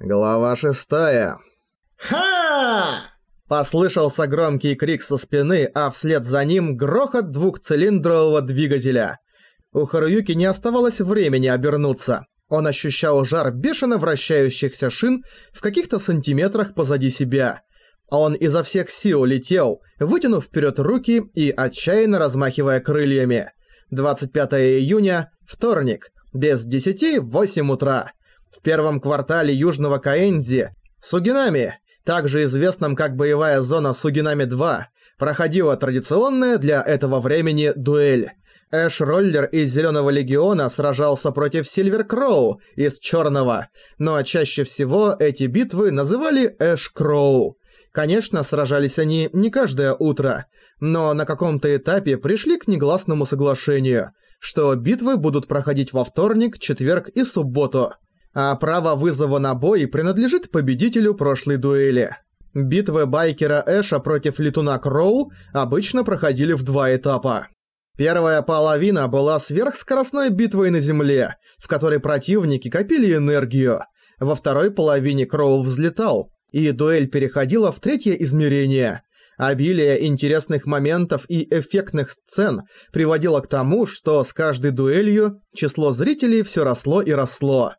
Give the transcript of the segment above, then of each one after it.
Глава шестая. «Ха!» Послышался громкий крик со спины, а вслед за ним грохот двухцилиндрового двигателя. У Харуюки не оставалось времени обернуться. Он ощущал жар бешено вращающихся шин в каких-то сантиметрах позади себя. Он изо всех сил летел, вытянув вперед руки и отчаянно размахивая крыльями. 25 июня, вторник, без 10 в 8 утра. В первом квартале Южного Каэнзи Сугинами, также известном как боевая зона Сугинами-2, проходила традиционная для этого времени дуэль. Эш Роллер из Зелёного Легиона сражался против Сильвер Кроу из Чёрного, но чаще всего эти битвы называли Эш Кроу. Конечно, сражались они не каждое утро, но на каком-то этапе пришли к негласному соглашению, что битвы будут проходить во вторник, четверг и субботу а право вызова на бой принадлежит победителю прошлой дуэли. Битвы байкера Эша против летуна Кроу обычно проходили в два этапа. Первая половина была сверхскоростной битвой на земле, в которой противники копили энергию. Во второй половине Кроу взлетал, и дуэль переходила в третье измерение. Обилие интересных моментов и эффектных сцен приводило к тому, что с каждой дуэлью число зрителей все росло и росло.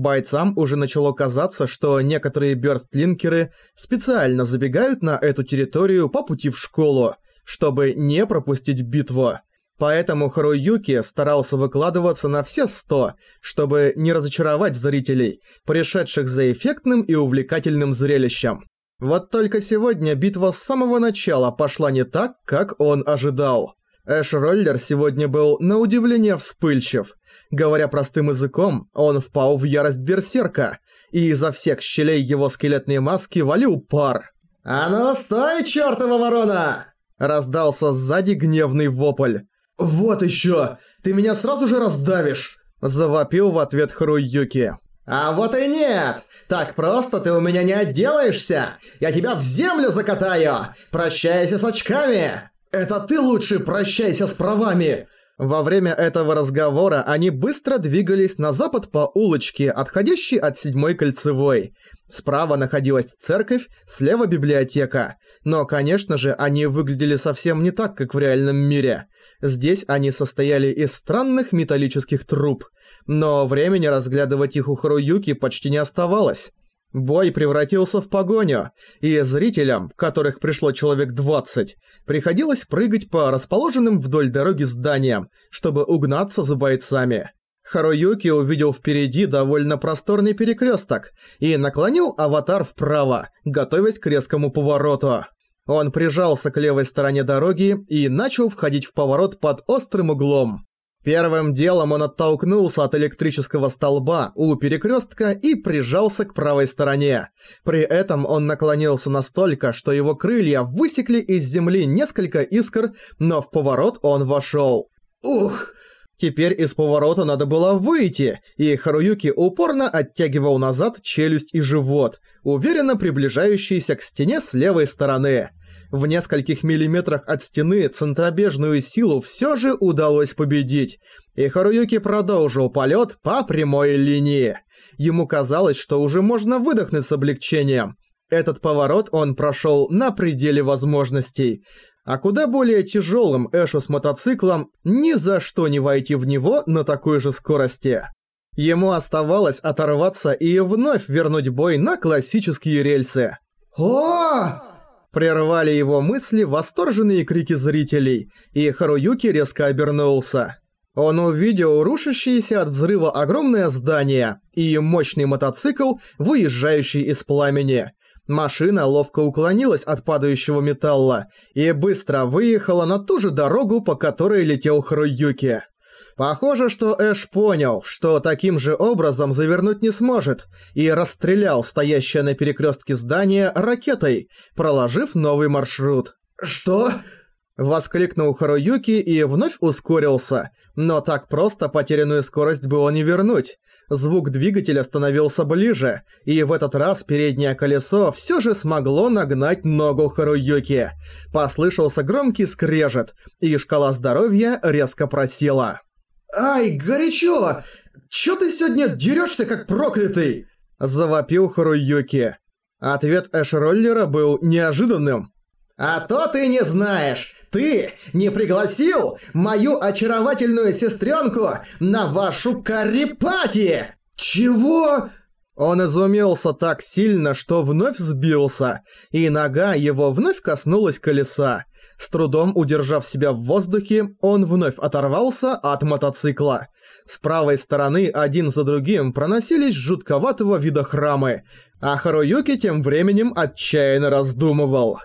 Бойцам уже начало казаться, что некоторые бёрстлинкеры специально забегают на эту территорию по пути в школу, чтобы не пропустить битву. Поэтому Харуюки старался выкладываться на все сто, чтобы не разочаровать зрителей, пришедших за эффектным и увлекательным зрелищем. Вот только сегодня битва с самого начала пошла не так, как он ожидал. Эш Роллер сегодня был на удивление вспыльчив. Говоря простым языком, он впал в ярость берсерка, и изо всех щелей его скелетной маски валил пар. «А ну стой, чёртова ворона!» Раздался сзади гневный вопль. «Вот ещё! Ты меня сразу же раздавишь!» Завопил в ответ Харуюки. «А вот и нет! Так просто ты у меня не отделаешься! Я тебя в землю закатаю! Прощайся с очками!» «Это ты лучше прощайся с правами!» Во время этого разговора они быстро двигались на запад по улочке, отходящей от седьмой кольцевой. Справа находилась церковь, слева библиотека. Но, конечно же, они выглядели совсем не так, как в реальном мире. Здесь они состояли из странных металлических труб. Но времени разглядывать их у Харуюки почти не оставалось. Бой превратился в погоню, и зрителям, которых пришло человек 20, приходилось прыгать по расположенным вдоль дороги зданиям, чтобы угнаться за бойцами. Харуюки увидел впереди довольно просторный перекресток и наклонил аватар вправо, готовясь к резкому повороту. Он прижался к левой стороне дороги и начал входить в поворот под острым углом. Первым делом он оттолкнулся от электрического столба у перекрестка и прижался к правой стороне. При этом он наклонился настолько, что его крылья высекли из земли несколько искр, но в поворот он вошел. Ух! Теперь из поворота надо было выйти, и Харуюки упорно оттягивал назад челюсть и живот, уверенно приближающийся к стене с левой стороны. В нескольких миллиметрах от стены центробежную силу все же удалось победить, и Харуюки продолжил полет по прямой линии. Ему казалось, что уже можно выдохнуть с облегчением. Этот поворот он прошел на пределе возможностей. А куда более тяжелым Эшу с мотоциклом ни за что не войти в него на такой же скорости. Ему оставалось оторваться и вновь вернуть бой на классические рельсы. «О!» Прервали его мысли восторженные крики зрителей, и Харуюки резко обернулся. Он увидел рушащееся от взрыва огромное здание и мощный мотоцикл, выезжающий из пламени. Машина ловко уклонилась от падающего металла и быстро выехала на ту же дорогу, по которой летел Харуюки. Похоже, что Эш понял, что таким же образом завернуть не сможет, и расстрелял стоящее на перекрестке здание ракетой, проложив новый маршрут. «Что?» Воскликнул Харуюки и вновь ускорился, но так просто потерянную скорость было не вернуть. Звук двигателя становился ближе, и в этот раз переднее колесо все же смогло нагнать ногу Харуюки. Послышался громкий скрежет, и шкала здоровья резко просела. «Ай, горячо! Чё ты сегодня дерёшься как проклятый?» Завопил Харуюки. Ответ Эш-роллера был неожиданным. «А то ты не знаешь! Ты не пригласил мою очаровательную сестренку на вашу карипати!» «Чего?» Он изумился так сильно, что вновь сбился, и нога его вновь коснулась колеса. С трудом удержав себя в воздухе, он вновь оторвался от мотоцикла. С правой стороны один за другим проносились жутковатого вида храмы, а Харуюки тем временем отчаянно раздумывал.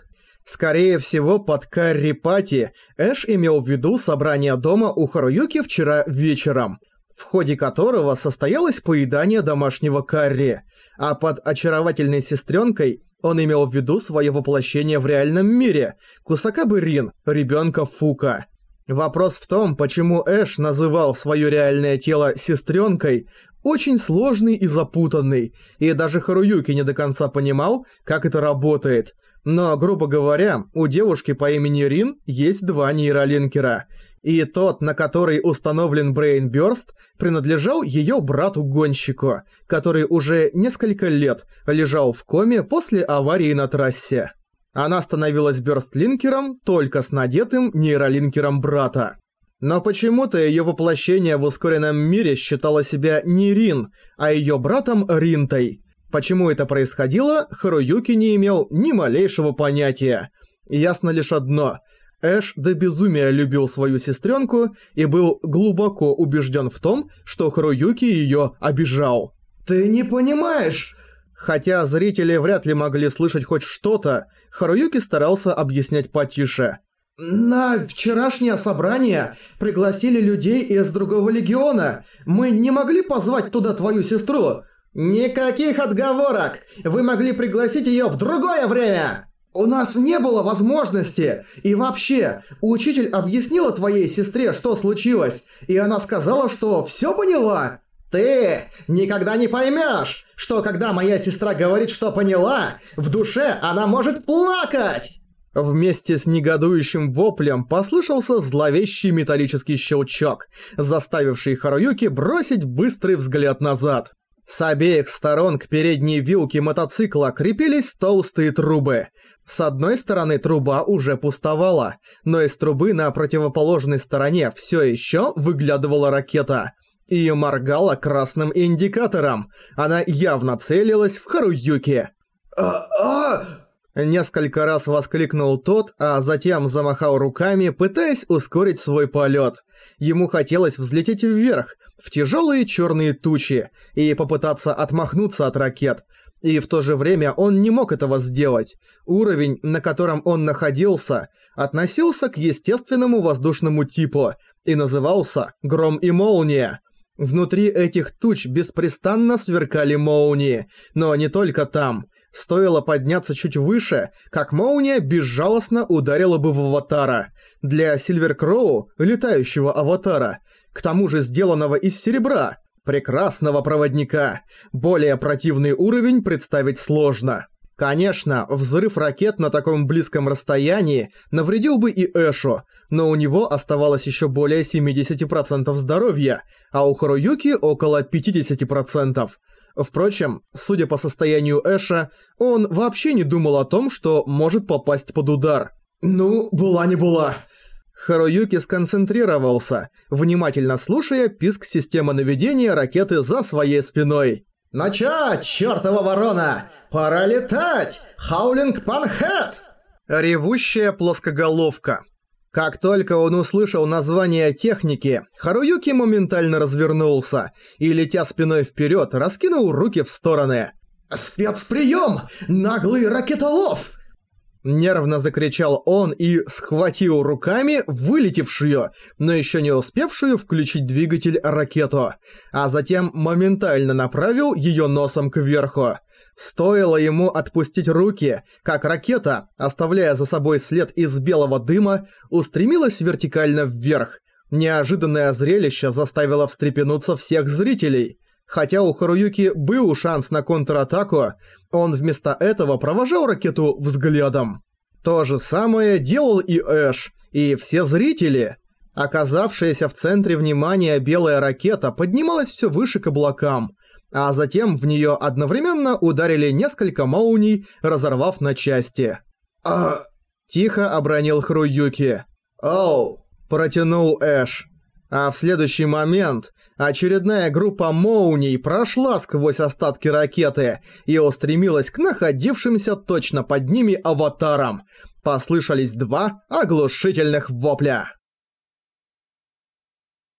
Скорее всего, под Карри-пати Эш имел в виду собрание дома у Харуюки вчера вечером – в ходе которого состоялось поедание домашнего карри, а под очаровательной сестренкой он имел в виду свое воплощение в реальном мире, Кусакабы Рин, ребенка Фука. Вопрос в том, почему Эш называл свое реальное тело сестренкой, очень сложный и запутанный, и даже Харуюки не до конца понимал, как это работает. Но, грубо говоря, у девушки по имени Рин есть два нейролинкера – и тот, на который установлен Брейнбёрст, принадлежал её брату-гонщику, который уже несколько лет лежал в коме после аварии на трассе. Она становилась бёрстлинкером только с надетым нейролинкером брата. Но почему-то её воплощение в ускоренном мире считало себя не Рин, а её братом Ринтой. Почему это происходило, Харуюки не имел ни малейшего понятия. Ясно лишь одно – Эш до безумия любил свою сестренку и был глубоко убежден в том, что Харуюки ее обижал. «Ты не понимаешь!» Хотя зрители вряд ли могли слышать хоть что-то, Харуюки старался объяснять потише. «На вчерашнее собрание пригласили людей из другого легиона. Мы не могли позвать туда твою сестру?» «Никаких отговорок! Вы могли пригласить ее в другое время!» «У нас не было возможности! И вообще, учитель объяснила твоей сестре, что случилось, и она сказала, что всё поняла!» «Ты никогда не поймёшь, что когда моя сестра говорит, что поняла, в душе она может плакать!» Вместе с негодующим воплем послышался зловещий металлический щелчок, заставивший Харуюки бросить быстрый взгляд назад. С обеих сторон к передней вилке мотоцикла крепились толстые трубы. С одной стороны труба уже пустовала, но из трубы на противоположной стороне все еще выглядывала ракета. И моргала красным индикатором. Она явно целилась в Харуюки. «А... а...» Несколько раз воскликнул тот, а затем замахал руками, пытаясь ускорить свой полет. Ему хотелось взлететь вверх, в тяжелые черные тучи, и попытаться отмахнуться от ракет. И в то же время он не мог этого сделать. Уровень, на котором он находился, относился к естественному воздушному типу и назывался «Гром и молния». Внутри этих туч беспрестанно сверкали молнии, но не только там – Стоило подняться чуть выше, как молния безжалостно ударила бы в аватара. Для Сильверкроу, летающего аватара, к тому же сделанного из серебра, прекрасного проводника, более противный уровень представить сложно. Конечно, взрыв ракет на таком близком расстоянии навредил бы и Эшу, но у него оставалось еще более 70% здоровья, а у Харуюки около 50%. Впрочем, судя по состоянию Эша, он вообще не думал о том, что может попасть под удар. «Ну, была не была». Харуюки сконцентрировался, внимательно слушая писк системы наведения ракеты за своей спиной. «Начать, чёртова ворона! Пора летать! Хаулинг Панхэт!» Ревущая плоскоголовка. Как только он услышал название техники, Харуюки моментально развернулся и, летя спиной вперед, раскинул руки в стороны. «Спецприем! Наглый ракетолов!» Нервно закричал он и схватил руками вылетевшую, но еще не успевшую включить двигатель ракету, а затем моментально направил ее носом кверху. Стоило ему отпустить руки, как ракета, оставляя за собой след из белого дыма, устремилась вертикально вверх. Неожиданное зрелище заставило встрепенуться всех зрителей. Хотя у Харуюки был шанс на контратаку, он вместо этого провожал ракету взглядом. То же самое делал и Эш, и все зрители. Оказавшаяся в центре внимания белая ракета поднималась все выше к облакам – а затем в неё одновременно ударили несколько молний, разорвав на части. «А...» – тихо обронил Хруюки. «Оу!» – протянул Эш. А в следующий момент очередная группа молний прошла сквозь остатки ракеты и устремилась к находившимся точно под ними аватарам. Послышались два оглушительных вопля.